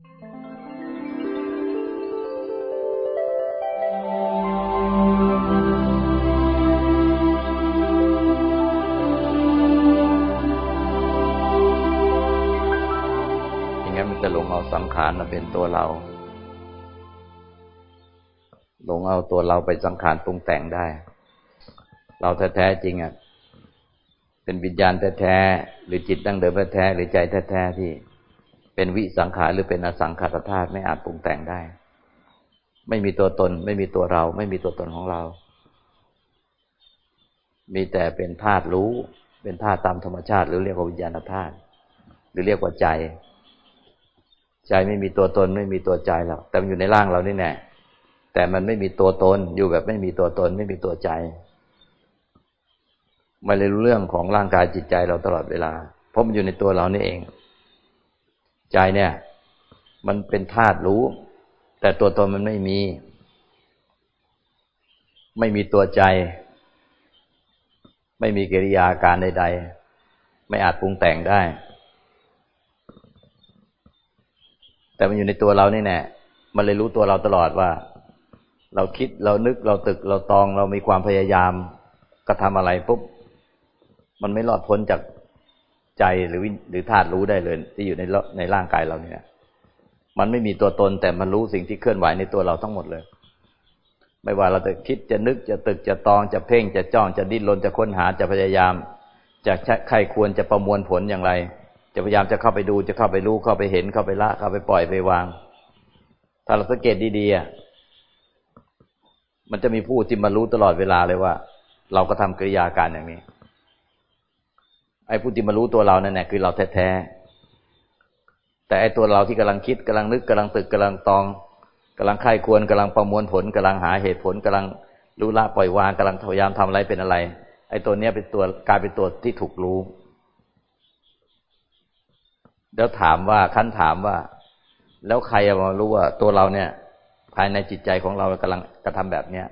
อย่างนั้นมันจะหลงเอาสังขารมาเป็นตัวเรา หลงเอาตัวเราไปสังขารปรุงแต่งได้ เราแท้ๆจริงอะ เป็นวิญญาณแท้ๆหรือจิตดั้งเดิมแท้ๆหรือใจแท้ๆที่ เป็นวิสังขารหรือเป็นอสังขารธาตุไม่อาจปรุงแต่งได้ ไม่มีตัวตน ไม่มีตัวเรา ไม่มีตัวตนของเรา มีแต่เป็นธาตุรู้ เป็นธาตุตามธรรมชาติ หรือเรียกว่าวิญญาณธาตุหรือเรียกว่าใจ ใจไม่มีตัวตน ไม่มีตัวใจหรอกแต่มันอยู่ในร่างเรานี่แน่แต่มันไม่มีตัวตนอยู่แบบไม่มีตัวตน ไม่มีตัวใจไม่เลยรู้เรื่องของร่างกายจิตใจเราตลอดเวลา เพราะมันอยู่ในตัวเรานี่เอง ใจเนี่ย มันเป็นธาตุรู้ แต่ตัวตนมันไม่มี ไม่มีตัวใจ ไม่มีกิริยาการใด ๆ ไม่อาจปรุงแต่งได้ แต่มันอยู่ในตัวเรานี่แน่มันเลยรู้ตัวเราตลอดว่า เราคิดเรานึกเราตึกเราตองเรามีความพยายามกระทำอะไรปุ๊บมันไม่รอดพ้นจาก ใจหรือหรือธาตุรู้ได้เลย ที่อยู่ในในร่างกายเราเนี่ย มันไม่มีตัวตนแต่มันรู้สิ่งที่เคลื่อนไหวในตัวเราทั้งหมดเลย ไม่ว่าเราจะคิดจะนึกจะตึกจะตองจะเพ่งจะจ้องจะดิ้นรนจะค้นหาจะพยายาม จะใครควรจะประมวลผลอย่างไร จะพยายามจะเข้าไปดูจะเข้าไปรู้เข้าไปเห็นเข้าไปละ เข้าไปปล่อยไปวาง ถ้าเราสังเกตดีๆมันจะมีผู้ที่มารู้ตลอดเวลาเลยว่า เราก็ทำกิริยาการอย่างนี้ ไอ้ผู้ที่มารู้ตัวเรานั่นแหละคือเราแท้ๆแต่ไอ้ตัวเราที่กำลังคิดกำลังนึกกำลังตึกกำลังตองกำลังไข้ควรกำลังประมวลผลกำลังหาเหตุผลกำลังรู้ละปล่อยวางกำลังพยายามทำอะไรเป็นอะไร ไอ้ตัวเนี้ยเป็นตัวกลายเป็นตัวที่ถูกรู้เดี๋ยวถามว่าขั้นถามว่า แล้วใครมารู้ว่าตัวเราเนี่ย ภายในจิตใจของเรากำลังกระทำแบบเนี้ย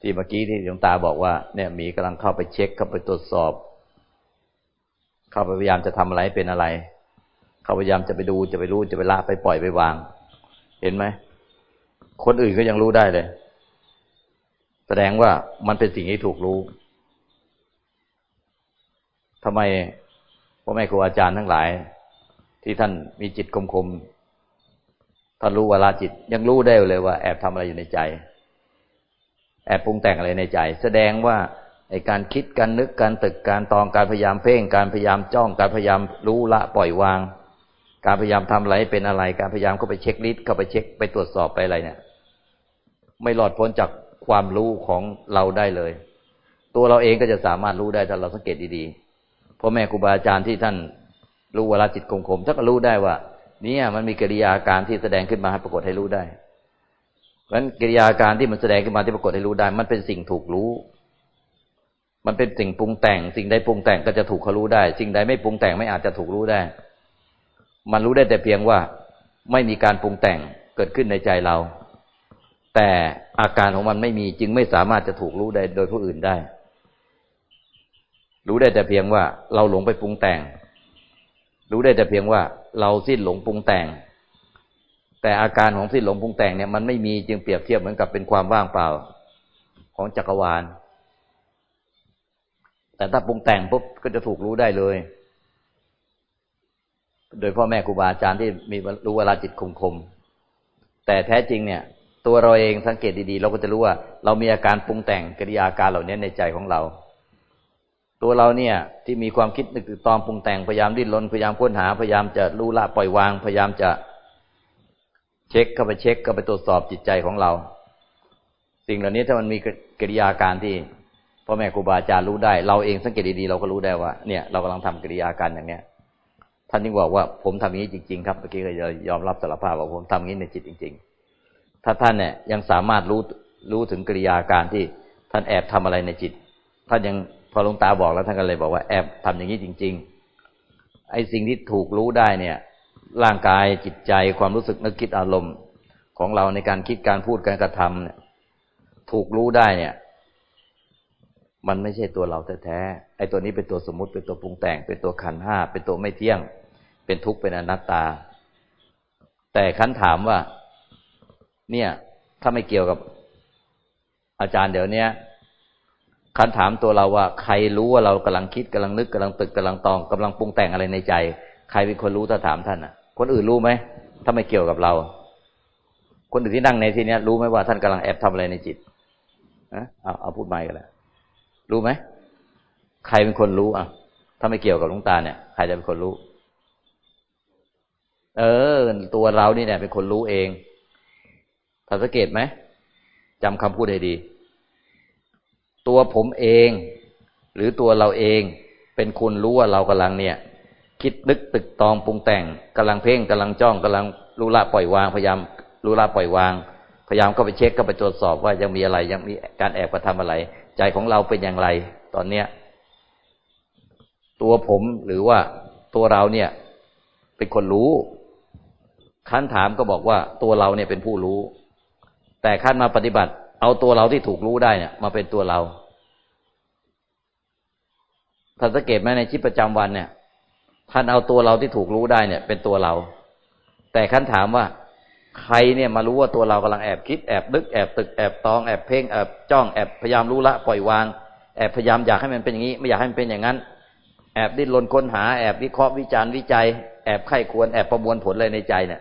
ที่เมื่อกี้ที่หลวงตาบอกว่าเนี่ยมีกำลังเข้าไปเช็คเข้าไปตรวจสอบ เขาพยายามจะทำอะไรเป็นอะไร เขาพยายามจะไปดูจะไปรู้จะไปละไปปล่อยไปวาง เห็นไหมคนอื่นก็ยังรู้ได้เลย แสดงว่ามันเป็นสิ่งที่ถูกรู้ทำไมพ่อแม่ครูอาจารย์ทั้งหลาย ที่ท่านมีจิตคมคมท่านรู้วาลาจิต ยังรู้ได้เลยว่าแอบทำอะไรอยู่ในใจ แอบปรุงแต่งอะไรในใจ แสดงว่า ไอการคิดการนึกการตึกการตองการพยายามเพ่ง การพยายามจ้องการพยายามรู้ละปล่อยวาง การพยายามทำอะไรเป็นอะไร การพยายามเข้าไปเช็คลิสต์เข้าไปเช็คไปตรวจสอบไปอะไรเนี่ย ไม่หลอดพ้นจากความรู้ของเราได้เลย ตัวเราเองก็จะสามารถรู้ได้ถ้าเราสังเกตดีๆพ่อแม่ครูบาอาจารย์ที่ท่านรู้เวลาจิตคงคมท่านก็รู้ได้ว่าเนี่ยมันมีกิริยาการที่แสดงขึ้นมาให้ปรากฏให้รู้ได้เพราะฉะนั้นกิริยาการที่มันแสดงขึ้นมาที่ปรากฏให้รู้ได้ มันเป็นสิ่งถูกรู้ มันเป็นสิ่งปรุงแต่ง สิ่งใดปรุงแต่งก็จะถูกเขารู้ได้ สิ่งใดไม่ปรุงแต่งไม่อาจจะถูกรู้ได้ มันรู้ได้แต่เพียงว่าไม่มีการปรุงแต่งเกิดขึ้นในใจเรา แต่อาการของมันไม่มีจึงไม่สามารถจะถูกรู้ได้โดยผู้อื่นได้ รู้ได้แต่เพียงว่าเราหลงไปปรุงแต่ง รู้ได้แต่เพียงว่าเราสิ้นหลงปรุงแต่ง แต่อาการของสิ้นหลงปรุงแต่งเนี่ยมันไม่มีจึงเปรียบเทียบเหมือนกับเป็นความว่างเปล่าของจักรวาล แต่ถ้าปรุงแต่งปุ๊บก็จะถูกรู้ได้เลย โดยพ่อแม่ครูบาอาจารย์ที่มีรู้เวลาจิตคมคม แต่แท้จริงเนี่ย ตัวเราเองสังเกตดีๆ เราก็จะรู้ว่า เรามีอาการปรุงแต่งกิริยาการเหล่านี้ในใจของเรา ตัวเราเนี่ย ที่มีความคิดนึกตอมปรุงแต่งพยายามดิ้นรนพยายามค้นหาพยายามจะรู้ละปล่อยวาง พยายามจะเช็คเข้าไปเช็คเข้าไปตรวจสอบจิตใจของเรา สิ่งเหล่านี้ถ้ามันมีกิริยาการที่ พ่อแม่ครูบาอาจารย์รู้ได้ เราเองสังเกตดีๆเราก็รู้ได้ว่าเนี่ยเรากำลังทำกิริยาการอย่างเนี้ยท่านจึงบอกว่าผมทำอย่างนี้จริง ๆ ครับเมื่อกี้ก็ยอมรับสารภาพว่าผมทำอย่างนี้ในจิตจริง ๆ ถ้าท่านเนี่ยยังสามารถรู้รู้ถึงกิริยาการที่ท่านแอบทำอะไรในจิต ท่านยังพอลงตาบอกแล้วท่านก็เลยบอกว่าแอบทำอย่างนี้จริง ๆ ไอ้สิ่งที่ถูกรู้ได้เนี่ย ร่างกายจิตใจความรู้สึกนึกคิดอารมณ์ของเราในการคิดการพูดการกระทำเนี่ย ถูกรู้ได้เนี่ย มันไม่ใช่ตัวเราแท้ๆไอ้ตัวนี้เป็นตัวสมมติเป็นตัวปรุงแต่ง เป็นตัวขันห้าเป็นตัวไม่เที่ยง เป็นทุกข์เป็นอนัตตา แต่คันถามว่า เนี่ย ถ้าไม่เกี่ยวกับอาจารย์เดี๋ยวนี้คันถามตัวเราว่า ใครรู้ว่าเรากำลังคิดกำลังนึกกำลังตึกกำลังตองกำลังปรุงแต่งอะไรในใจ ใครเป็นคนรู้ถ้าถามท่านอะ คนอื่นรู้ไหมถ้าไม่เกี่ยวกับเรา คนอื่นที่นั่งในที่นี้รู้ไหมว่าท่านกำลังแอบทำอะไรในจิตอะเอาเอาพูดไม่กันแล้ว รู้ไหมใครเป็นคนรู้อะ ถ้าไม่เกี่ยวกับลุงตาเนี่ยใครจะเป็นคนรู้ เออ ตัวเรานี่เนี่ยเป็นคนรู้เองท่าสังเกตไหมจำคำพูดให้ดี ตัวผมเอง หรือตัวเราเองเป็นคนรู้ว่าเรากำลังเนี่ย คิดนึกตึกตองปรุงแต่งกำลังเพ่งกำลังจ้องกำลังรู้ละปล่อยวางพยายามรู้ละปล่อยวางพยายามเข้าไปเช็คเข้าไปตรวจสอบว่ายังมีอะไร ยังมีการแอบกระทำอะไร ใจของเราเป็นอย่างไร ตอนเนี้ย ตัวผมหรือว่าตัวเราเนี่ย เป็นคนรู้ขั้นถามก็บอกว่าตัวเราเนี่ยเป็นผู้รู้ แต่ขั้นมาปฏิบัติ เอาตัวเราที่ถูกรู้ได้เนี่ย มาเป็นตัวเราท่านสังเกตไหมในชีวิตประจำวันเนี่ย ท่านเอาตัวเราที่ถูกรู้ได้เนี่ย เป็นตัวเรา แต่ขั้นถามว่า ใครเนี่ยมารู้ว่าตัวเรากำลังแอบคิดแอบนึกแอบตึกแอบตองแอบเพ่งแอบจ้องแอบพยายามรู้ละปล่อยวาง แอบพยายามอยากให้มันเป็นอย่างนี้ ไม่อยากให้มันเป็นอย่างนั้น แอบดิ้นรนค้นหาแอบวิเคราะห์วิจารณ์วิจัย แอบไข้ควรแอบประมวลผลอะไรในใจเนี่ย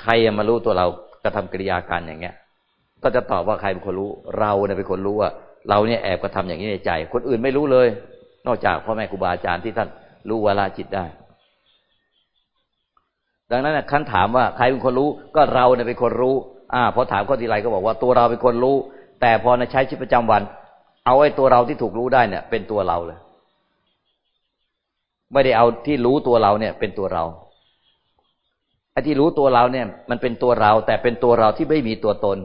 ใครมารู้ตัวเรากระทำกิริยาการอย่างเงี้ย ก็จะตอบว่าใครเป็นคนรู้ เราเนี่ยเป็นคนรู้ว่า เราเนี่ยแอบกระทำอย่างนี้ในใจ คนอื่นไม่รู้เลย นอกจากพ่อแม่ครูบาอาจารย์ที่ท่านรู้วาลาจิตได้ ดังนั้นขั้นถามว่าใครเป็นคนรู้ก็เราเนี่ยเป็นคนรู้ อ่าพอถามข้อทีไรก็บอกว่าตัวเราเป็นคนรู้ แต่พอในใช้ชีวิตประจำวัน เอาไอ้ตัวเราที่ถูกรู้ได้เนี่ย เป็นตัวเราเลยไม่ได้เอาที่รู้ตัวเราเนี่ย เป็นตัวเราไอ้ที่รู้ตัวเราเนี่ย มันเป็นตัวเรา แต่เป็นตัวเราที่ไม่มีตัวตน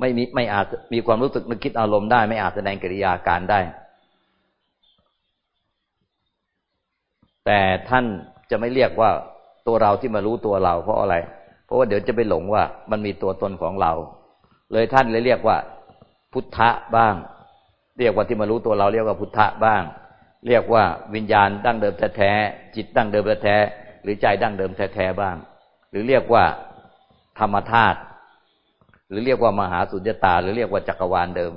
ไม่มีไม่อาจมีความรู้สึกนึกคิดอารมณ์ได้ ไม่อาจแสดงกิริยาการได้ แต่ท่านจะไม่เรียกว่า ตัวเราที่มารู้ตัวเราเพราะอะไร เพราะว่าเดี๋ยวจะไปหลงว่ามันมีตัวตนของเรา เลยท่านเลยเรียกว่า พุทธะบ้าง เรียกว่าที่มารู้ตัวเราเรียกว่าพุทธะบ้าง เรียกว่าวิญญาณดั้งเดิมแท้ๆจิตดั้งเดิมแท้ๆหรือใจดั้งเดิมแท้ๆบ้าง หรือเรียกว่าธรรมธาตุหรือเรียกว่ามหาสุญญตา หรือเรียกว่าจักรวาลเดิม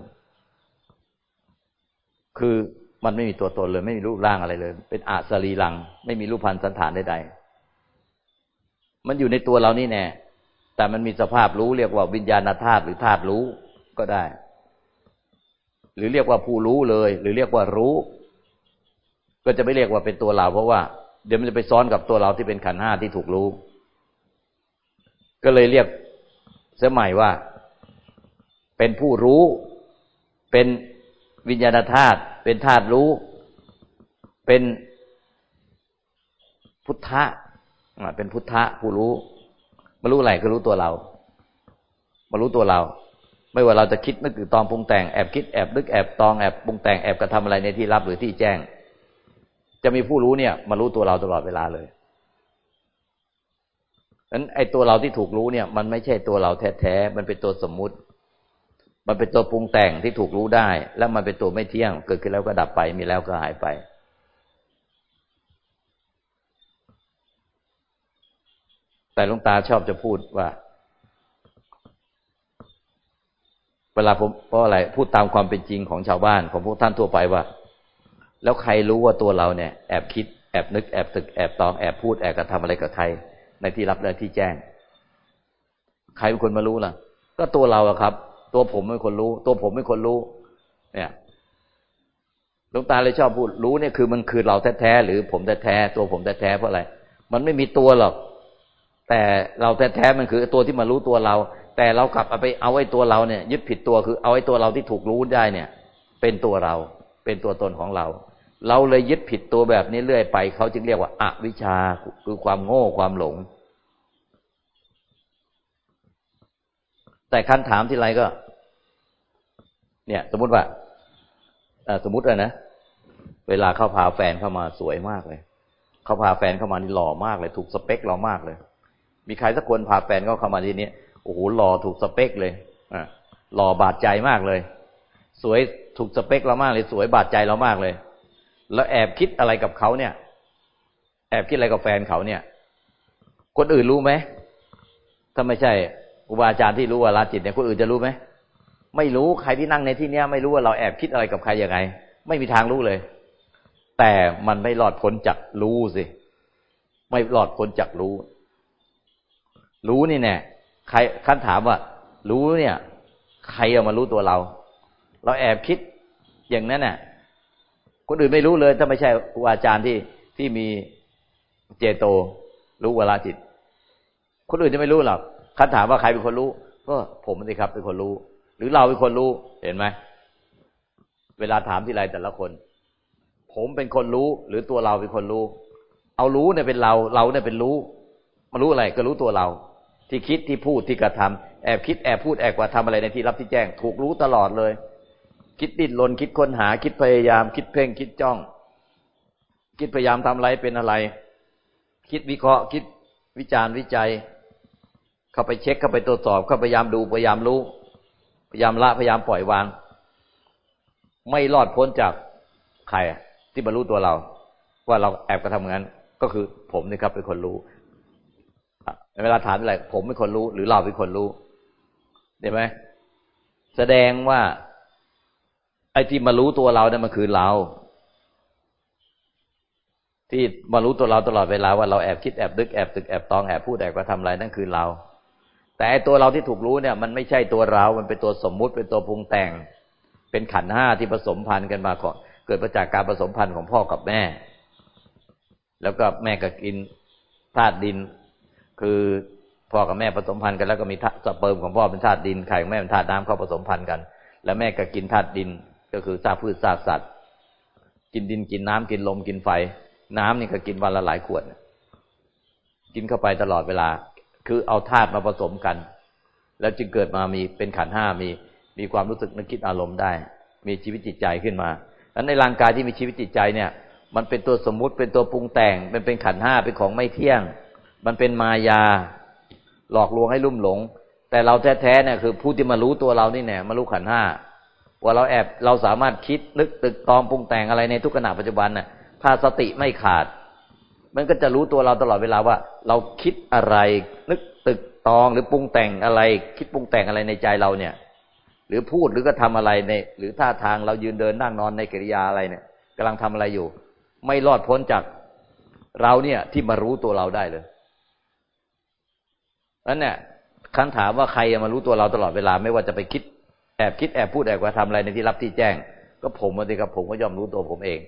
คือมันไม่มีตัวตนเลย ไม่มีรูปร่างอะไรเลย เป็นอาสรีลัง ไม่มีรูปพันธ์สันฐานใดๆ มันอยู่ในตัวเรานี่แน่แต่มันมีสภาพรู้เรียกว่าวิญญาณธาตุหรือธาตุรู้ก็ได้ หรือเรียกว่าผู้รู้เลย หรือเรียกว่ารู้ ก็จะไม่เรียกว่าเป็นตัวเรา เพราะว่า เดี๋ยวมันจะไปซ้อนกับตัวเราที่เป็นขันห้าที่ถูกรู้ ก็เลยเรียกสมัยว่า เป็นผู้รู้ เป็นวิญญาณธาตุเป็นธาตุรู้ เป็นพุทธะ เป็นพุทธะผู้รู้มารู้อะไรก็รู้ตัวเรามารู้ตัวเรา ไม่ว่าเราจะคิดนึกหรือตองปรุงแต่งแอบคิดแอบนึกแอบตองแอบปรุงแต่งแอบกระทำอะไรในที่รับหรือที่แจ้ง จะมีผู้รู้เนี่ย มารู้ตัวเราตลอดเวลาเลยนั้นไอ้ตัวเราที่ถูกรู้เนี่ย มันไม่ใช่ตัวเราแท้ๆมันเป็นตัวสมมุติ มันเป็นตัวปรุงแต่งที่ถูกรู้ได้ แล้วมันเป็นตัวไม่เที่ยง เกิดขึ้นแล้วก็ดับไปมีแล้วก็หายไป แต่ลุงตาชอบจะพูดว่า เวลาผมเพราะอะไร พูดตามความเป็นจริงของชาวบ้าน ของพวกท่านทั่วไปว่า แล้วใครรู้ว่าตัวเราเนี่ย แอบคิดแอบนึกแอบตึกแอบตองแอบพูดแอบกระทำอะไรกับใคร ในที่รับและที่แจ้ง ใครเป็นคนมารู้ล่ะ ก็ตัวเราอะครับ ตัวผมเป็นคนรู้ ตัวผมเป็นคนรู้ เนี่ยหลวงตาเลยชอบพูดรู้เนี่ยคือมันคือเราแท้ๆหรือผมแท้ๆตัวผมแท้ๆเพราะอะไร มันไม่มีตัวหรอก แต่เราแท้ๆมันคือตัวที่มารู้ตัวเรา แต่เรากลับเอาไปเอาไอ้ตัวเราเนี่ย ยึดผิดตัวคือเอาไอ้ตัวเราที่ถูกรู้ได้เนี่ย เป็นตัวเรา เป็นตัวตนของเรา เราเลยยึดผิดตัวแบบนี้เรื่อยไปเขาจึงเรียกว่าอาวิชชาคือความโง่ความหลง แต่คันถามที่ไรก็ เนี่ย สมมติว่าสมมติเลยนะเวลาเขาพาแฟนเข้ามาสวยมากเลย เขาพาแฟนเข้ามานี่หล่อมากเลย ถูกสเปคเรามากเลย มีใครสักคนพาแฟนเขาเข้ามาที่นี้โอ้โหหล่อถูกสเปคเลยอ่าหล่อบาดใจมากเลย สวยถูกสเปคเรามากเลย สวยบาดใจเรามากเลย แล้วแอบคิดอะไรกับเขาเนี่ย แอบคิดอะไรกับแฟนเขาเนี่ย คนอื่นรู้ไหมถ้าไม่ใช่ครูบาอาจารย์ที่รู้ว่าลาจิตเนี่ยคนอื่นจะรู้ไหมไม่รู้ใครที่นั่งในที่เนี้ย ไม่รู้ว่าเราแอบคิดอะไรกับใครยังไง ไม่มีทางรู้เลย แต่มันไม่รอดพ้นจากรู้สิไม่รอดพ้นจากรู้ รู้นี่แน่ใครขั้นถามว่า รู้เนี่ย ใครเอามารู้ตัวเรา เราแอบคิดอย่างนั้นน่ะ คนอื่นไม่รู้เลยถ้าไม่ใช่ครูอาจารย์ที่ที่มีเจโต รู้เวลาจิต คนอื่นจะไม่รู้หรอกคันถามว่าใครเป็นคนรู้ ก็ผมสิครับเป็นคนรู้ หรือเราเป็นคนรู้เห็นไหมเวลาถามที่ไรแต่ละคน ผมเป็นคนรู้ หรือตัวเราเป็นคนรู้ เอารู้เนี่ยเป็นเรา เราเนี่ยเป็นรู้มารู้อะไรก็รู้ตัวเรา ที่คิดที่พูดที่กระทำแอบคิดแอบพูดแอบกระทำอะไรในที่รับที่แจ้ง ถูกรู้ตลอดเลย คิดดิ้นรนคิดค้นหา คิดพยายาม คิดเพ่งคิดจ้อง คิดพยายามทำอะไรเป็นอะไร คิดวิเคราะห์ คิดวิจารณ์วิจัย เข้าไปเช็คเข้าไปตรวจสอบ เข้าพยายามดูพยายามรู้ พยายามละพยายามปล่อยวาง ไม่รอดพ้นจากใครที่บรรลุตัวเรา ว่าเราแอบกระทำงั้น ก็คือผมนี่ครับเป็นคนรู้ เวลาถามอะไร ผมเป็นคนรู้ หรือเราเป็นคนรู้เห็นไหมแสดงว่า ไอ้ที่มารู้ตัวเราเนี่ยมันคือเรา ที่มารู้ตัวเราตลอดเวลาว่าเราแอบคิดแอบดึกแอบตึกแอบตองแอบพูดแอบกระทำอะไรนั่นคือเรา แต่ตัวเราที่ถูกรู้เนี่ย มันไม่ใช่ตัวเรา มันเป็นตัวสมมุติเป็นตัวปรุงแต่ง เป็นขันห้าที่ผสมพันธุ์กันมาก่อนเกิดมาจากการผสมพันธุ์ของพ่อกับแม่ แล้วก็แม่ก็กินธาตุดิน คือพ่อกับแม่ผสมพันธุ์กันแล้วก็มีสเปิร์มของพ่อเป็นธาตุดินไข่ของแม่เป็นธาตุน้ำเข้าผสมพันธุ์กัน แล้วแม่ก็กินธาตุดินก็คือซากพืชซากสัตว์ กินดินกินน้ำกินลมกินไฟ น้ำนี่ก็กินวันละหลายขวดกินเข้าไปตลอดเวลา คือเอาธาตุมาผสมกัน แล้วจึงเกิดมามีเป็นขันห้ามีมีความรู้สึกนึกคิดอารมณ์ได้ มีชีวิตจิตใจขึ้นมาแล้วในร่างกายที่มีชีวิตจิตใจเนี่ย มันเป็นตัวสมมุติเป็นตัวปรุงแต่งมันเป็นขันห้าเป็นของไม่เที่ยง มันเป็นมายา หลอกลวงให้ลุ่มหลง แต่เราแท้ๆเนี่ยคือผู้ที่มารู้ตัวเรานี่แน่มารู้ขันห้าว่าเราแอบเราสามารถคิดนึกตึกตองปรุงแต่งอะไรในทุกขณะปัจจุบันน่ะ ถ้าสติไม่ขาด มันก็จะรู้ตัวเราตลอดเวลาว่า เราคิดอะไร นึกตึกตองหรือปรุงแต่งอะไร คิดปรุงแต่งอะไรในใจเราเนี่ย หรือพูดหรือก็ทำอะไรใน หรือท่าทางเรายืนเดินนั่งนอนในกิริยาอะไรเนี่ยกำลังทำอะไรอยู่ ไม่รอดพ้นจากเราเนี่ยที่มารู้ตัวเราได้เลย นั้นเนี่ยคันถามว่าใครมารู้ตัวเราตลอดเวลาไม่ว่าจะไปคิดแอบคิดแอบพูดแอบกระทำอะไรในที่รับที่แจ้ง ก็ผมมาดีครับผมก็ย่อมรู้ตัวผมเอง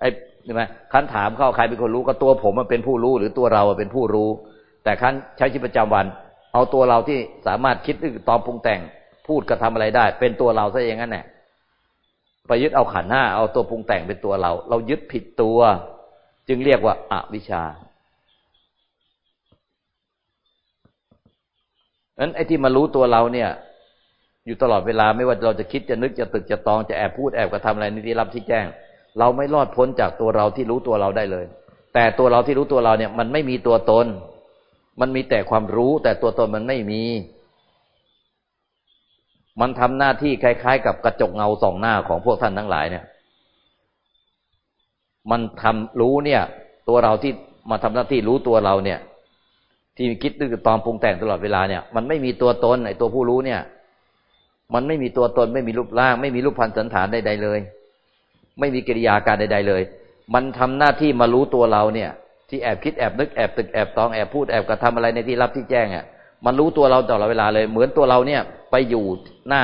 ไอ้ใช่ไหมคันถามเข้าใครเป็นคนรู้ก็ตัวผมมันเป็นผู้รู้ หรือตัวเราเป็นผู้รู้ แต่คันใช้ชีวิตประจำวัน เอาตัวเราที่สามารถคิดหรือตอบปรุงแต่งพูดกระทาอะไรได้ เป็นตัวเราซะอย่างนั้นแหละไปยึดเอาขันห้าเอาตัวปรุงแต่งเป็นตัวเรา เรายึดผิดตัว จึงเรียกว่าอาวิชชา นั้นไอ้ที่มารู้ตัวเราเนี่ย อยู่ตลอดเวลาไม่ว่าเราจะคิดจะนึกจะตึกจะตองจะแอบพูดแอบกระทำอะไรนี่ที่รับที่แจ้ง เราไม่รอดพ้นจากตัวเราที่รู้ตัวเราได้เลย แต่ตัวเราที่รู้ตัวเราเนี่ย มันไม่มีตัวตน มันมีแต่ความรู้ แต่ตัวตนมันไม่มี มันทำหน้าที่คล้าย ๆ กับกระจกเงาสองหน้าของพวกท่านทั้งหลายเนี่ย มันทำรู้เนี่ย ตัวเราที่มาทำหน้าที่รู้ตัวเราเนี่ย ที่คิดตึกตอมปรุงแต่งตลอดเวลาเนี่ย มันไม่มีตัวตนไอ้ตัวผู้รู้เนี่ย มันไม่มีตัวตนไม่มีรูปร่าง ไม่มีรูปพันธสันฐานใดๆเลย ไม่มีกิริยาการใด ๆ เลย มันทำหน้าที่มารู้ตัวเราเนี่ย ที่แอบคิดแอบนึกแอบตึกแอบตองแอบพูดแอบกระทำอะไรในที่รับที่แจ้งอะมันรู้ตัวเราตลอดเวลาเลย เหมือนตัวเราเนี่ย ไปอยู่หน้า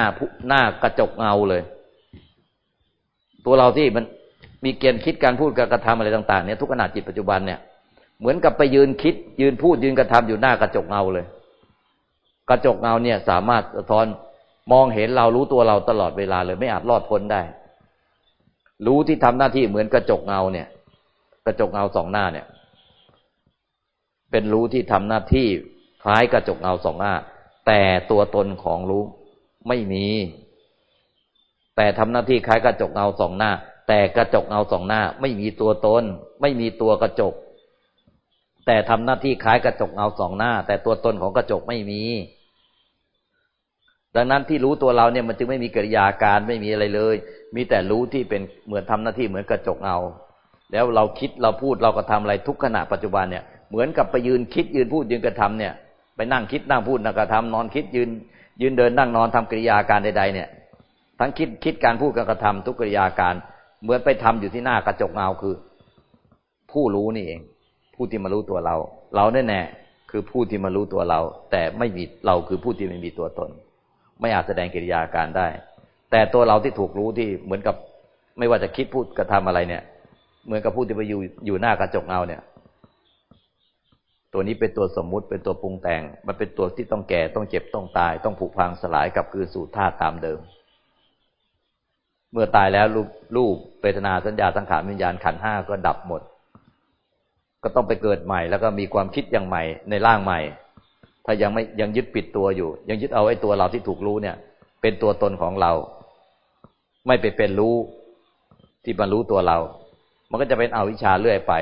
หน้ากระจกเงาเลย ตัวเราที่มันมีเกณฑ์คิดการพูดการกระทำอะไรต่าง ๆเนี่ยทุกขณะจิตปัจจุบันเนี่ย เหมือนกับไปยืนคิด ยืนพูดยืนกระทำอยู่หน้ากระจกเงาเลย กระจกเงาเนี่ยสามารถสะท้อนมองเห็นเรารู้ตัวเราตลอดเวลาเลยไม่อาจรอดพ้นได้ รู้ที่ทำหน้าที่เหมือนกระจกเงาเนี่ย กระจกเงาสองหน้าเนี่ย เป็นรู้ที่ทำหน้าที่คล้ายกระจกเงาสองหน้า แต่ตัวตนของรู้ไม่มี แต่ทำหน้าที่คล้ายกระจกเงาสองหน้า แต่กระจกเงาสองหน้า ไม่มีตัวตน ไม่มีตัวกระจก แต่ทำหน้าที่คล้ายกระจกเงาสองหน้า แต่ตัวตนของกระจกไม่มี ดังนั้นที่รู้ตัวเราเนี่ยมันจึงไม่มีกิริยาการไม่มีอะไรเลย มีแต่รู้ที่เป็นเหมือนทำหน้าที่เหมือนกระจกเงาแล้วเราคิดเราพูดเราก็ทำอะไรทุกขณะปัจจุบันเนี่ยเหมือนกับไปยืนคิดยืนพูดยืนกระทำเนี่ย ไปนั่งคิดนั่งพูดนั่งกระทำนอนคิดยืน ยืนเดินนั่งนอนทำกิริยาการใด ๆ เนี่ย ทั้งคิดคิดการพูดการกระทำทุกกิริยาการ เหมือนไปทำอยู่ที่หน้ากระจกเงาคือ ผู้รู้นี่เอง ผู้ที่มารู้ตัวเรา เราแน่แน่คือผู้ที่มารู้ตัวเรา แต่ไม่มีเราคือผู้ที่ไม่มีตัวตน ไม่อาจแสดงกิริยาการได้ แต่ตัวเราที่ถูกรู้ที่เหมือนกับไม่ว่าจะคิดพูดกระทำอะไรเนี่ย เหมือนกับผู้ที่ไปอยู่อยู่หน้ากระจกเงาเนี่ย ตัวนี้เป็นตัวสมมุติเป็นตัวปรุงแต่ง มันเป็นตัวที่ต้องแก่ต้องเจ็บต้องตาย ต้องผุพังสลายกลับคืนสู่ธาตุตามเดิม เมื่อตายแล้วรูปรูปเวทนาสัญญาสังขารวิญญาณขันห้าก็ดับหมด ก็ต้องไปเกิดใหม่ แล้วก็มีความคิดอย่างใหม่ในร่างใหม่ ถ้ายังไม่ยังยึดปิดตัวอยู่ ยังยึดเอาไอ้ตัวเราที่ถูกรู้เนี่ย เป็นตัวตนของเรา ไม่ไปเป็นรู้ที่มันรู้ตัวเรา มันก็จะเป็นเอาวิชาเรื่อยไป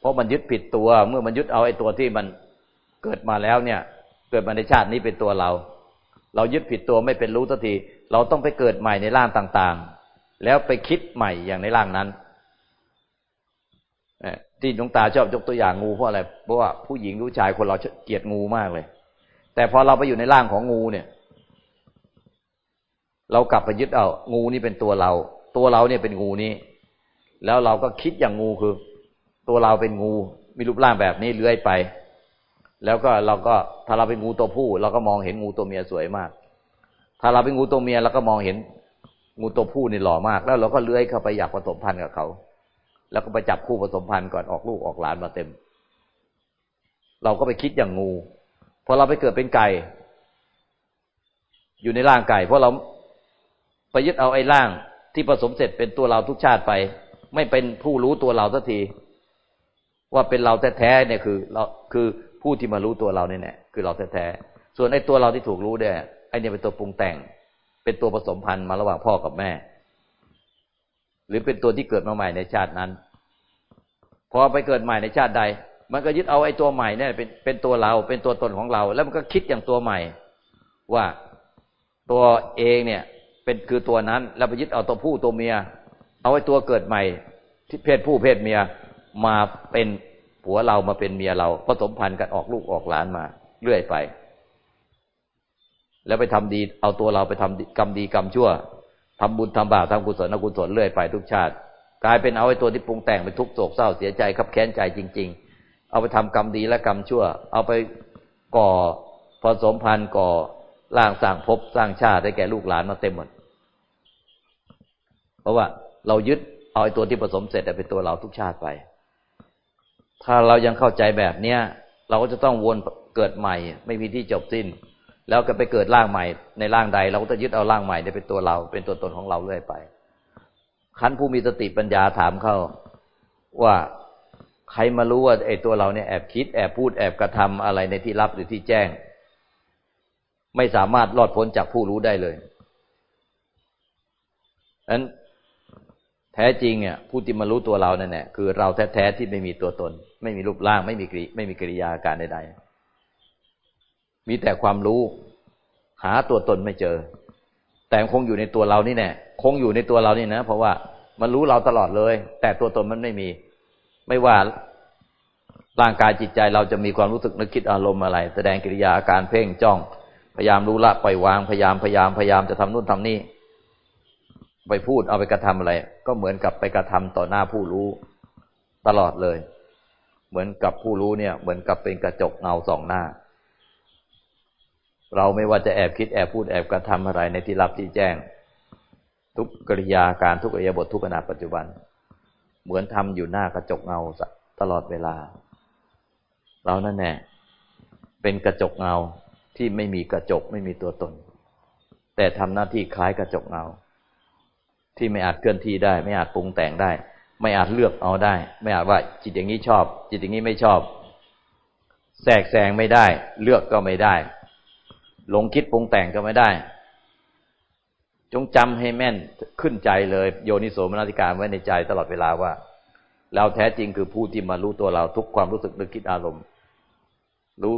เพราะมันยึดผิดตัว เมื่อมันยึดเอาไอ้ตัวที่มันเกิดมาแล้วเนี่ย เกิดมาในชาตินี้เป็นตัวเรา เรายึดผิดตัวไม่เป็นรู้ทันที เราต้องไปเกิดใหม่ในร่างต่างๆ แล้วไปคิดใหม่อย่างในร่างนั้น ที่ดวงตาชอบยกตัวอย่างงูเพราะอะไร เพราะว่าผู้หญิงผู้ชายคนเราเกลียดงูมากเลย แต่พอเราไปอยู่ในร่างของงูเนี่ย เรากลับไปยึดเอา งูนี่เป็นตัวเรา ตัวเราเนี่ยเป็นงูนี้ แล้วเราก็คิดอย่างงูคือ ตัวเราเป็นงู มีรูปร่างแบบนี้เลื้อยไป แล้วก็เราก็ถ้าเราเป็นงูตัวผู้ เราก็มองเห็นงูตัวเมียสวยมาก ถ้าเราเป็นงูตัวเมียเราก็มองเห็นงูตัวผู้นี่หล่อมาก แล้วเราก็เลื้อยเข้าไปอยากผสมพันธุ์กับเขา แล้วก็ไปจับคู่ผสมพันธุ์ก่อนออกลูกออกหลานมาเต็ม เราก็ไปคิดอย่างงูพอเราไปเกิดเป็นไก่ อยู่ในร่างไก่ เพราะเราไปยึดเอาไอ้ร่างที่ผสมเสร็จเป็นตัวเราทุกชาติไป ไม่เป็นผู้รู้ตัวเราสักที ว่าเป็นเราแท้ๆเนี่ยคือ เราคือผู้ที่มารู้ตัวเราเนี่ยแหละคือเราแท้ๆส่วนไอ้ตัวเราที่ถูกรู้เนี่ยไอ้เนี่ยเป็นตัวปรุงแต่ง เป็นตัวผสมพันธุ์มาระหว่างพ่อกับแม่ หรือเป็นตัวที่เกิดมาใหม่ในชาตินั้น พอไปเกิดใหม่ในชาติใด มันก็ยึดเอาไอ้ตัวใหม่เนี่ยเป็นเป็นตัวเรา เป็นตัวตนของเรา แล้วมันก็คิดอย่างตัวใหม่ ว่าตัวเองเนี่ย เป็นคือตัวนั้น แล้วไปยึดเอาตัวผู้ตัวเมีย เอาไว้ตัวเกิดใหม่ ที่เพศผู้เพศเมียมาเป็นผัวเรามาเป็นเมียเราผสมพันธุ์กันออกลูกออกหลานมาเรื่อยไป แล้วไปทำดี เอาตัวเราไปทำกรรมดีกรรมชั่ว ทำบุญทำบาปทำกุศลอกุศลเรื่อยไปทุกชาติ กลายเป็นเอาไอ้ตัวที่ปรุงแต่งเป็นทุกโศกเศร้าเสียใจขับแค้นใจจริง ๆ เอาไปทำกรรมดีและกรรมชั่ว เอาไปก่อผสมพันธุ์ก่อร่างสร้างภพสร้างชาติได้แก่ลูกหลานมาเต็มหมด เพราะว่าเรายึดเอาไอ้ตัวที่ผสมเสร็จเป็นตัวเราทุกชาติไป ถ้าเรายังเข้าใจแบบเนี้ย เราก็จะต้องวนเกิดใหม่ ไม่มีที่จบสิ้น แล้วก็ไปเกิดร่างใหม่ในร่างใด เราก็จะยึดเอาร่างใหม่เนี่ยเป็นตัวเรา เป็นตัวตนของเราเรื่อยไปขันผู้มีสติปัญญาถามเขาว่าใครมารู้ว่าไอ้ตัวเราเนี่ยแอบคิดแอบพูดแอบกระทำอะไรในที่ลับหรือที่แจ้ง ไม่สามารถรอดพ้นจากผู้รู้ได้เลยนั้นแท้จริงอะผู้ที่มารู้ตัวเราเนั่นแหละคือเราแท้ๆที่ไม่มีตัวตน ไม่มีรูปร่างไม่มีกริไม่มีกิริยาการใดๆ มีแต่ความรู้ หาตัวตนไม่เจอ แต่คงอยู่ในตัวเรานี่แน่คงอยู่ในตัวเรานี่นะเพราะว่ามันรู้เราตลอดเลย แต่ตัวตนมันไม่มี ไม่ว่าร่างกายจิตใจเราจะมีความรู้สึกนึกคิดอารมณ์อะไร แสดงกิริยาอาการเพ่งจ้อง พยายามรู้ละปล่อยวางพยายามพยายามพยายามจะทำนู่นทำนี่ไปพูดเอาไปกระทำอะไร ก็เหมือนกับไปกระทำต่อหน้าผู้รู้ตลอดเลย เหมือนกับผู้รู้เนี่ย เหมือนกับเป็นกระจกเงาสองหน้า เราไม่ว่าจะแอบคิดแอบพูดแอบกระทำอะไรในที่ลับที่แจ้ง ทุกกริยาการทุกอริยบททุกขณะปัจจุบัน เหมือนทำอยู่หน้ากระจกเงาตลอดเวลา เรานั่นแน่เป็นกระจกเงาที่ไม่มีกระจกไม่มีตัวตน แต่ทำหน้าที่คล้ายกระจกเงา ที่ไม่อาจเคลื่อนที่ได้ ไม่อาจปรุงแต่งได้ ไม่อาจเลือกเอาได้ ไม่อาจว่าจิตอย่างนี้ชอบ จิตอย่างนี้ไม่ชอบ แทรกแซงไม่ได้ เลือกก็ไม่ได้ หลงคิดปรุงแต่งก็ไม่ได้ จงจำให้แม่นขึ้นใจเลย โยนิโสมนสิการไว้ในใจตลอดเวลาว่า เราแท้จริงคือผู้ที่มารู้ตัวเราทุกความรู้สึกนึกคิดอารมณ์ รู้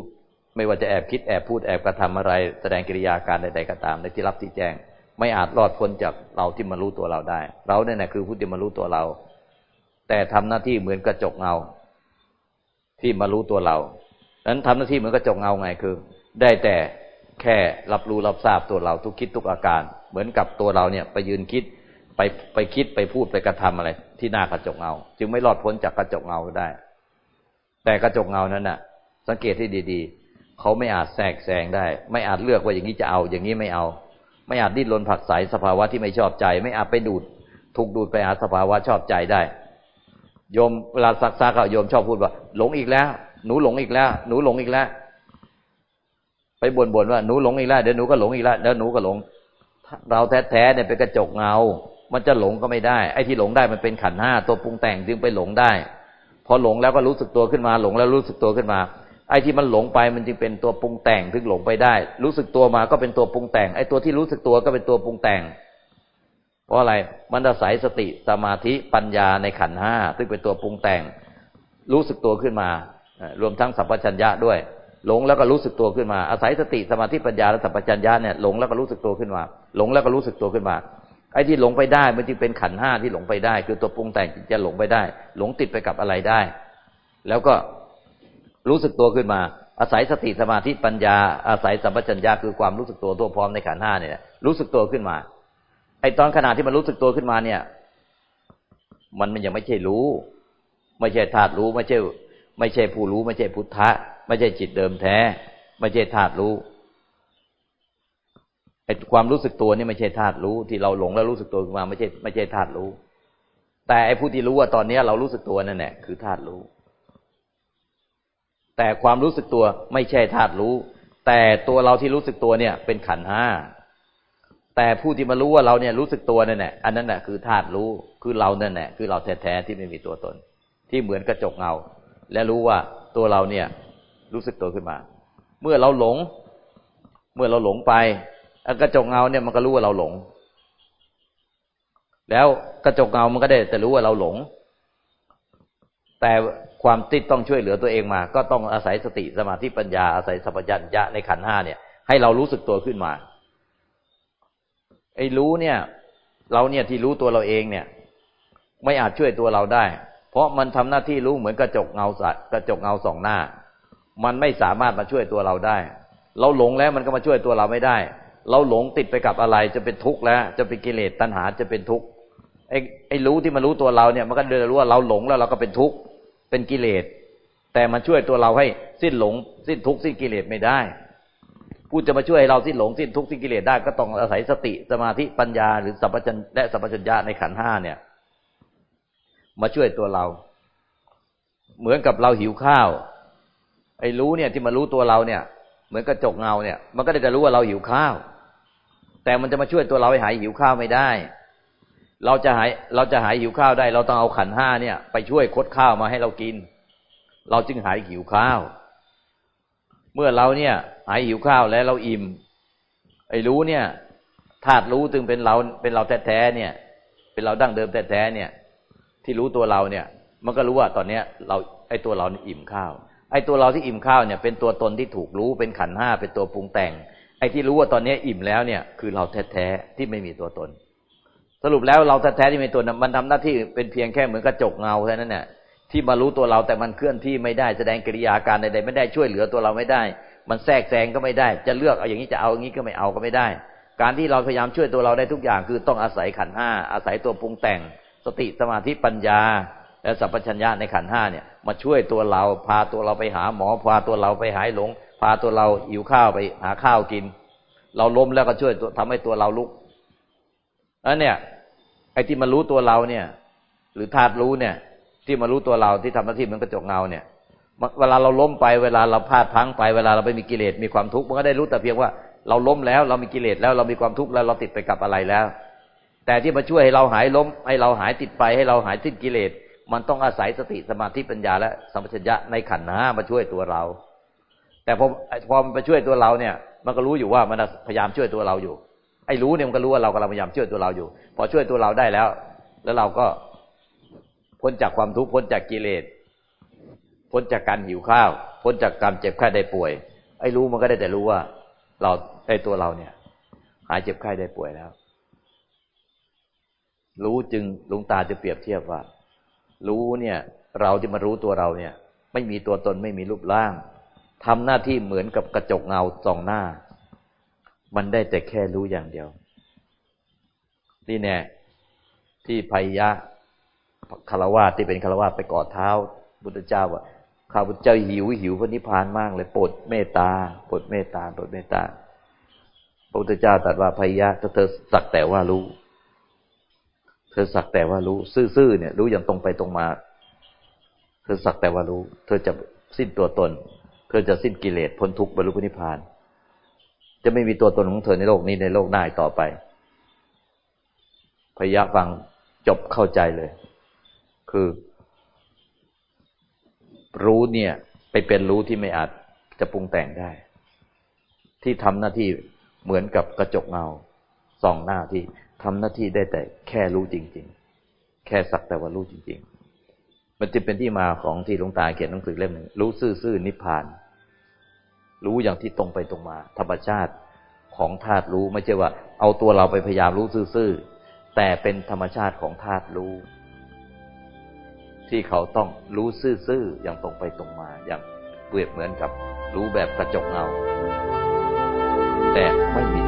ไม่ว่าจะแอบคิดแอบพูดแอบกระทำอะไร แสดงกิริยาการใดๆก็ตามในที่รับที่แจ้ง ไม่อาจรอดพ้นจากเราที่มารู้ตัวเราได้ เราเนี่ยนะคือผู้ที่มารู้ตัวเรา แต่ทำหน้าที่เหมือนกระจกเงา ที่มารู้ตัวเรานั้นทำหน้าที่เหมือนกระจกเงาไงคือ ได้แต่ แค่รับรู้รับทราบตัวเราทุกคิดทุกอาการ เหมือนกับตัวเราเนี่ยไปยืนคิดไปไปคิดไปพูดไปกระทำอะไร ที่หน้ากระจกเงา จึงไม่รอดพ้นจากกระจกเงาได้ แต่กระจกเงานั้นน่ะ สังเกตที่ดีๆ เขาไม่อาจแทรกแซงได้ ไม่อาจเลือกว่าอย่างนี้จะเอา อย่างนี้ไม่เอา ไม่อาจดิ้นรนผักใสสภาวะที่ไม่ชอบใจ ไม่อาจไปดูดถูกดูดไปหาสภาวะชอบใจได้โยมเวลาซักซักโยมชอบพูดว่า หลงอีกแล้ว หนูหลงอีกแล้ว หนูหลงอีกแล้ว ไปบ่นบ่นว่าหนูหลงอีกแล้วเดี๋ยวหนูก็หลงอีกแล้วเดี๋ยวหนูก็หลง เราแท้ๆเนี่ยเป็นกระจกเงา มันจะหลงก็ไม่ได้ ไอ้ที่หลงได้มันเป็นขันห้าตัวปรุงแต่งจึงไปหลงได้ พอหลงแล้วก็รู้สึกตัวขึ้นมาหลงแล้วรู้สึกตัวขึ้นมา ไอ้ที่มันหลงไปมันจึงเป็นตัวปรุงแต่งถึงหลงไปได้ รู้สึกตัวมาก็เป็นตัวปรุงแต่ง ไอ้ตัวที่รู้สึกตัวก็เป็นตัวปรุงแต่ง เพราะอะไร มันอาศัยสติสมาธิปัญญาในขันห้าซึ่งเป็นตัวปรุงแต่ง รู้สึกตัวขึ้นมา รวมทั้งสัพพัญญะด้วย หลงแล้วก็รู้สึกตัวขึ้นมา อาศัยสติสมาธิปัญญาและสัพพัญญะเนี่ยหลงแล้วก็รู้สึกตัวขึ้นมา หลงแล้วก็รู้สึกตัวขึ้นมา ไอ้ที่หลงไปได้มันจึงเป็นขันห้าที่หลงไปได้ คือตัวปรุงแต่งจะหลงไปได้ หลงติดไปกับอะไรได้ แล้วก็รู้สึกตัวขึ้นมา อาศัยสติสมาธิปัญญา อาศัยสัมปชัญญะคือความรู้สึกตัวตัวพร้อมในขันห้าเนี่ย รู้สึกตัวขึ้นมา ไอ้ตอนขณะที่มันรู้สึกตัวขึ้นมาเนี่ย มันมันยังไม่ใช่รู้ ไม่ใช่ธาตุรู้ไม่ใช่ ไม่ใช่ผู้รู้ ไม่ใช่พุทธะ ไม่ใช่จิตเดิมแท้ ไม่ใช่ธาตุรู้ไอความรู้สึกตัวนี่ไม่ใช่ธาตุรู้ ที่เราหลงแล้วรู้สึกตัวขึ้นมาไม่ใช่ไม่ใช่ธาตุรู้ แต่ไอผู้ที่รู้ว่าตอนนี้เรารู้สึกตัวนั่นแหละคือธาตุรู้ แต่ความรู้สึกตัวไม่ใช่ธาตุรู้ แต่ตัวเราที่รู้สึกตัวเนี่ย เป็นขันห้าแต่ผู้ที่มารู้ว่าเราเนี่ยรู้สึกตัวนั่นแหละอันนั้นแหละคือธาตุรู้คือเรานั่นแหละคือเราแท้ๆที่ไม่มีตัวตน ที่เหมือนกระจกเงา และรู้ว่าตัวเราเนี่ย รู้สึกตัวขึ้นมา เมื่อเราหลง เมื่อเราหลงไปกระจกเงาเนี่ยมันก็รู้ว่าเราหลง แล้วกระจกเงามันก็ได้แต่รู้ว่าเราหลง แต่ความติดต้องช่วยเหลือตัวเองมา ก็ต้องอาศัยสติสมาธิปัญญาอาศัยสัพพัญญะในขันห้าเนี่ย ให้เรารู้สึกตัวขึ้นมาไอ้รู้เนี่ย เราเนี่ยที่รู้ตัวเราเองเนี่ย ไม่อาจช่วยตัวเราได้ เพราะมันทำหน้าที่รู้เหมือนกระจกเงาสัตกระจกเงาสองหน้า มันไม่สามารถมาช่วยตัวเราได้ เราหลงแล้วมันก็มาช่วยตัวเราไม่ได้ เราหลงติดไปกับอะไรจะเป็นทุกข์แล้ว จะเป็นกิเลสตัณหาจะเป็นทุกข์ไอ้ไอ้รู้ที่มันรู้ตัวเราเนี่ย มันก็เดินรู้ว่าเราหลงแล้วเราก็เป็นทุกข์เป็นกิเลส แต่มันช่วยตัวเราให้สิ้นหลง สิ้นทุกข์สิ้นกิเลสไม่ได้ผู้จะมาช่วยให้เราสิ้นหลงสิ้นทุกข์สิ้นกิเลสได้ก็ต้องอาศัยสติสมาธิปัญญาหรือสัพพัญและสัพพัญญาในขันห้าเนี่ย มาช่วยตัวเรา เหมือนกับเราหิวข้าว ไอ้รู้เนี่ยที่มารู้ตัวเราเนี่ย เหมือนกระจกเงาเนี่ย มันก็ได้จะรู้ว่าเราหิวข้าว แต่มันจะมาช่วยตัวเราให้หายหิวข้าวไม่ได้ เราจะหายเราจะหายหิวข้าวได้ เราต้องเอาขันห้าเนี่ย ไปช่วยคดข้าวมาให้เรากิน เราจึงหายหิวข้าว เมื่อเราเนี่ย หายหิวข้าวแล้วเราอิ่ม ไอ้รู้เนี่ยธาตุรู้จึงเป็นเราเป็นเราแท้ๆเนี่ย เป็นเราดั้งเดิมแท้ๆเนี่ย ที่รู้ตัวเราเนี่ย มันก็รู้ว่าตอนเนี้ย เราไอ้ตัวเราอิ่มข้าว ไอ้ตัวเราที่อิ่มข้าวเนี่ยเป็นตัวตนที่ถูกรู้เป็นขันห้าเป็นตัวปรุงแต่ง ไอ้ที่รู้ว่าตอนนี้อิ่มแล้วเนี่ย คือเราแท้ๆที่ไม่มีตัวตน สรุปแล้วเราแท้ๆที่ไม่ตัวมันทำหน้าที่เป็นเพียงแค่เหมือนกระจกเงาแค่นั้นเนี่ยที่มารู้ตัวเราแต่มันเคลื่อนที่ไม่ได้แสดงกิริยาการใดๆไม่ได้ช่วยเหลือตัวเราไม่ได้ มันแทรกแซงก็ไม่ได้ จะเลือกเอาอย่างนี้จะเอาอย่างนี้ก็ไม่เอาก็ไม่ได้ การที่เราพยายามช่วยตัวเราได้ทุกอย่างคือต้องอาศัยขันห้าอาศัยตัวปรุงแต่ง สติสมาธิปัญญา และสัพพัญญาในขันห้าเนี่ย มาช่วยตัวเรา พาตัวเราไปหาหมอ พาตัวเราไปหายหลง พาตัวเราหิวข้าวไปหาข้าวกิน เราล้มแล้วก็ช่วยตัวทำให้ตัวเราลุกแล้วเนี่ยไอ้ที่มันรู้ตัวเราเนี่ย หรือธาตุรู้เนี่ย ที่มารู้ตัวเราที่ทำหน้าที่เหมือนกระจกเงาเนี่ยเวลาเราล้มไปเวลาเราพลาดพังไปเวลาเราไปมีกิเลสมีความทุกข์มันก็ได้รู้แต่เพียงว่าเราล้มแล้ว เรามีกิเลสแล้วเรามีความทุกข์แล้วเราติดไปกับอะไรแล้ว แต่ที่มาช่วยให้เราหายล้มให้เราหายติดไปให้เราหายสิ้นกิเลส มันต้องอาศัยสติสมาธิปัญญาและสัมปชัญญะในขันธ์ห้ามาช่วยตัวเรา แต่พอพอมันไปช่วยตัวเราเนี่ย มันก็รู้อยู่ว่ามันพยายามช่วยตัวเราอยู่ ไอ้รู้เนี่ยมันก็รู้ว่าเรากำลังพยายามช่วยตัวเราอยู่ พอช่วยตัวเราได้แล้ว แล้วเราก็พ้นจากความทุกข์พ้นจากกิเลสพ้นจากการหิวข้าว พ้นจากการเจ็บไข้ได้ป่วย ไอ้รู้มันก็ได้แต่รู้ว่า เราไอ้ตัวเราเนี่ย หายเจ็บไข้ได้ป่วยแล้ว รู้จึงลุงตาจะเปรียบเทียบว่า รู้เนี่ย เราที่มารู้ตัวเราเนี่ย ไม่มีตัวตนไม่มีรูปร่างทำหน้าที่เหมือนกับกระจกเงาสองหน้า มันได้แต่แค่รู้อย่างเดียว นี่แน่ที่พยะคารวะที่เป็นคารวะไปกอดเท้าพุทธเจ้าว่าข้าพุทธเจ้าหิวหิวพระนิพพานมากเลยโปรดเมตตาโปรดเมตตาโปรดเมตตาพระพุทธเจ้าตรัสว่าพยะเธอสักแต่ว่ารู้ เธอสักแต่ว่ารู้ซื่อๆเนี่ย รู้อย่างตรงไปตรงมาเธอสักแต่ว่ารู้ เธอจะสิ้นตัวตน เธอจะสิ้นกิเลสพ้นทุกข์บรรลุพระนิพพาน จะไม่มีตัวตนของเธอในโลกนี้ในโลกหน้าต่อไปพยะฟังจบเข้าใจเลย คือ รู้เนี่ย ไปเป็นรู้ที่ไม่อาจจะปรุงแต่งได้ ที่ทำหน้าที่เหมือนกับกระจกเงาส่องหน้าที่ ทำหน้าที่ได้แต่แค่รู้จริง ๆ แค่สักแต่ว่ารู้จริง ๆ มันจะเป็นที่มาของที่หลวงตาเขียนหนังสือเล่มหนึ่งรู้ซื่อๆนิพพาน รู้อย่างที่ตรงไปตรงมา ธรรมชาติของธาตุรู้ไม่ใช่ว่า เอาตัวเราไปพยายามรู้ซื่อๆแต่เป็นธรรมชาติของธาตุรู้ ที่เขาต้องรู้ซื่อๆอย่างตรงไปตรงมาอย่างเปรียบเหมือนกับ รู้แบบกระจกเงาแต่ไม่มี